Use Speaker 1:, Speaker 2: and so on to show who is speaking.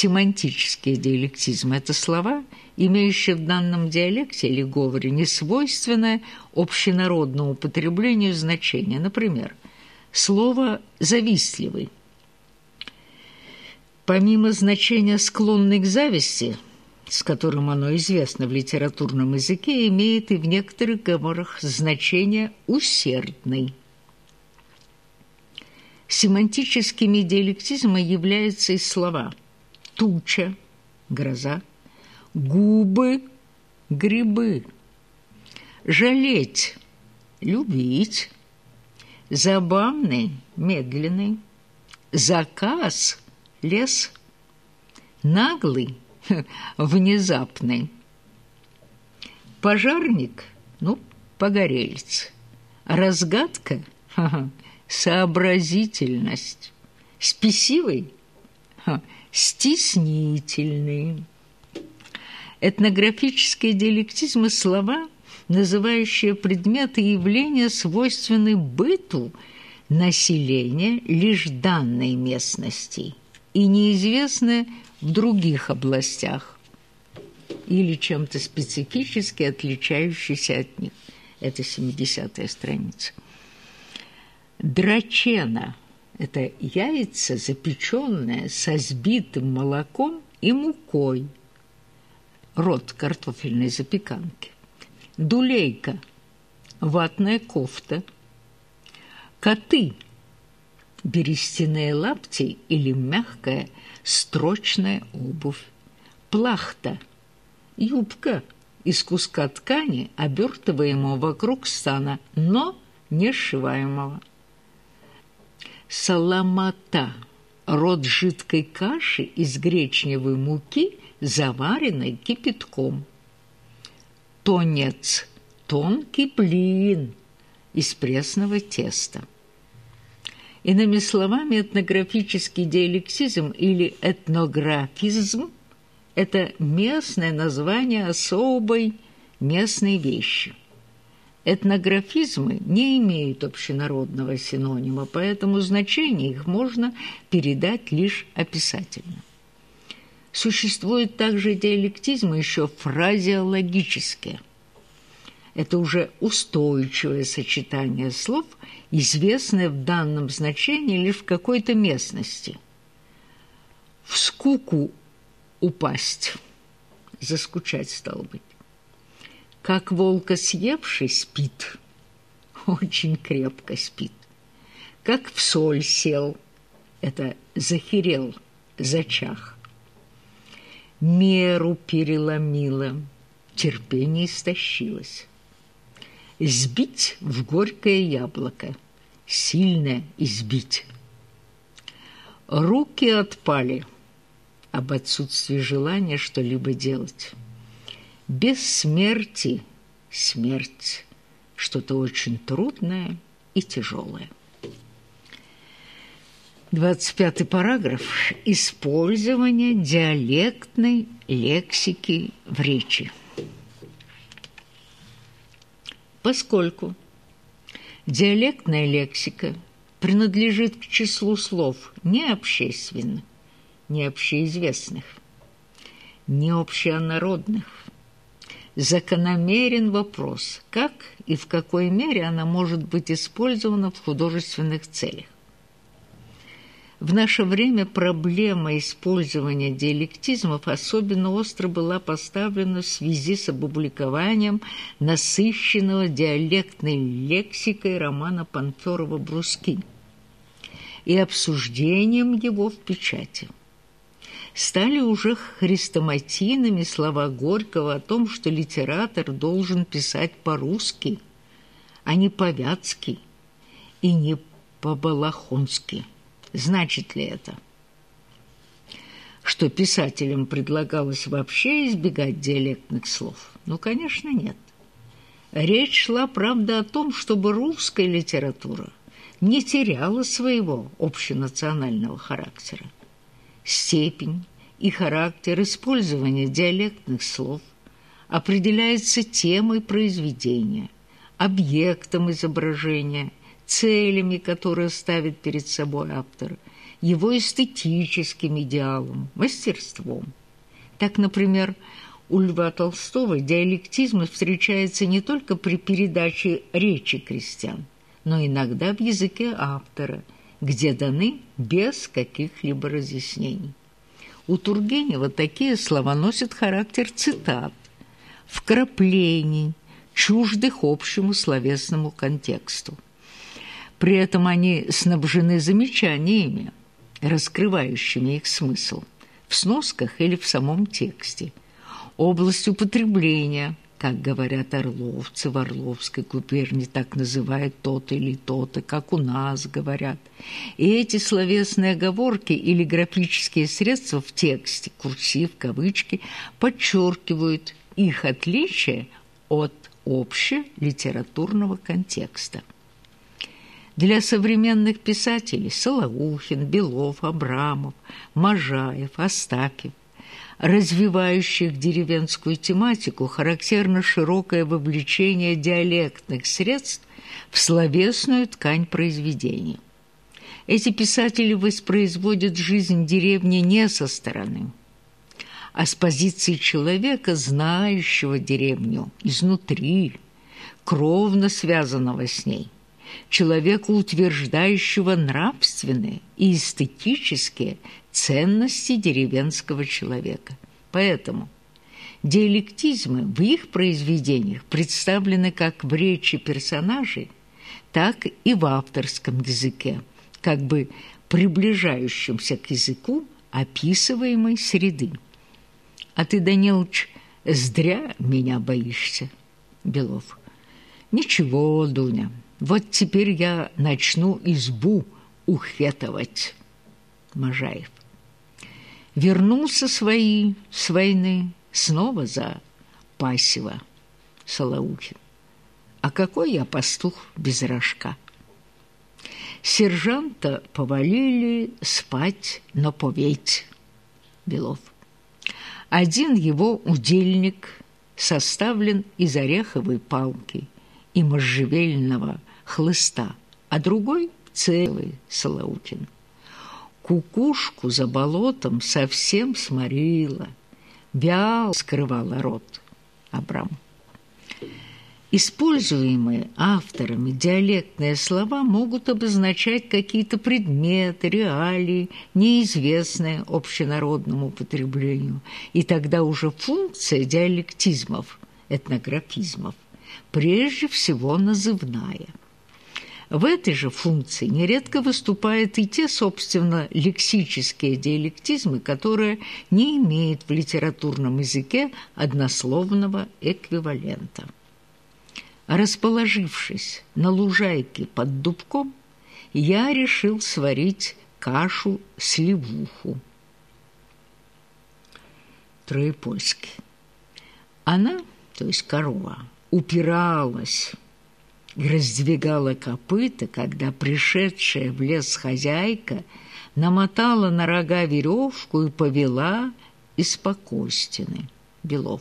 Speaker 1: Семантические диалектизмы – это слова, имеющие в данном диалекте или говоре несвойственное общенародному употреблению значение. Например, слово «завистливый». Помимо значения «склонный к зависти», с которым оно известно в литературном языке, имеет и в некоторых говорах значение «усердный». Семантическими диалектизмами являются и слова «туча», «гроза», «губы», «грибы», «жалеть», «любить», «забавный», «медленный», «заказ», «лес», «наглый», «внезапный», «пожарник», ну, «погорелец», «разгадка», сообразительность, спесивый, стеснительный. Этнографические диалектизмы – слова, называющие предметы и явления, свойственны быту населения лишь данной местности и неизвестны в других областях или чем-то специфически отличающиеся от них. Это 70-я страница. Драчена – это яйца, запеченное со сбитым молоком и мукой. Род картофельной запеканки. Дулейка – ватная кофта. Коты – берестяные лапти или мягкая строчная обувь. Плахта – юбка из куска ткани, обертываемого вокруг стана, но не сшиваемого саламата – род жидкой каши из гречневой муки, заваренной кипятком. Тонец – тонкий блин из пресного теста. Иными словами, этнографический диалектизм или этнографизм – это местное название особой местной вещи. Этнографизмы не имеют общенародного синонима, поэтому значение их можно передать лишь описательно. Существуют также диалектизмы еще фразеологические. Это уже устойчивое сочетание слов, известное в данном значении лишь в какой-то местности. В скуку упасть, заскучать стало быть как волка съевший спит, очень крепко спит. Как в соль сел, это захерел, зачах. Меру переломила, терпение истощилось. Сбить в горькое яблоко, сильно избить. Руки отпали об отсутствии желания что-либо делать. Без смерти смерть – что-то очень трудное и тяжелое. 25 параграф. Использование диалектной лексики в речи. Поскольку диалектная лексика принадлежит к числу слов не общественных, не закономерен вопрос, как и в какой мере она может быть использована в художественных целях. В наше время проблема использования диалектизмов особенно остро была поставлена в связи с опубликованием насыщенного диалектной лексикой романа Панферова-Брускинь и обсуждением его в печати стали уже хрестоматийными слова Горького о том, что литератор должен писать по-русски, а не по-вятски и не по-балахонски. Значит ли это? Что писателям предлагалось вообще избегать диалектных слов? Ну, конечно, нет. Речь шла, правда, о том, чтобы русская литература не теряла своего общенационального характера степень и характер использования диалектных слов определяется темой произведения, объектом изображения, целями, которые ставит перед собой автор, его эстетическим идеалом, мастерством. Так, например, у Льва Толстого диалектизм встречается не только при передаче речи крестьян, но иногда в языке автора, где даны без каких-либо разъяснений. У Тургенева такие слова носят характер цитат, вкраплений, чуждых общему словесному контексту. При этом они снабжены замечаниями, раскрывающими их смысл в сносках или в самом тексте – область употребления, как говорят орловцы в Орловской губернии, так называют тот или то-то, как у нас говорят. И эти словесные оговорки или графические средства в тексте, курсив, кавычки, подчеркивают их отличие от общелитературного контекста. Для современных писателей Солоухин, Белов, Абрамов, Можаев, Остапьев развивающих деревенскую тематику, характерно широкое вовлечение диалектных средств в словесную ткань произведения. Эти писатели воспроизводят жизнь деревни не со стороны, а с позиции человека, знающего деревню изнутри, кровно связанного с ней, человека, утверждающего нравственные и эстетические ценности деревенского человека. Поэтому диалектизмы в их произведениях представлены как в речи персонажей, так и в авторском языке, как бы приближающемся к языку описываемой среды. «А ты, Данилович, здря меня боишься?» Белов. «Ничего, Дуня, вот теперь я начну избу ухетовать». Можаев вернулся свои с войны снова за Пасева Солоухин. А какой я пастух без рожка? Сержанта повалили спать на поведь. Белов. Один его удельник составлен из ореховой палки и можжевельного хлыста, а другой – целый Солоухин кукушку за болотом совсем сморила, вял скрывала рот. Абрам. Используемые авторами диалектные слова могут обозначать какие-то предметы, реалии, неизвестные общенародному употреблению, и тогда уже функция диалектизмов, этнографизмов, прежде всего назывная – в этой же функции нередко выступают и те, собственно, лексические диалектизмы, которые не имеют в литературном языке однословного эквивалента. Расположившись на лужайке под дубком, я решил сварить кашу-сливуху. Троепольский. Она, то есть корова, упиралась раздвигала копыта, когда пришедшая в лес хозяйка намотала на рога веревку и повела из Покостины. Белов.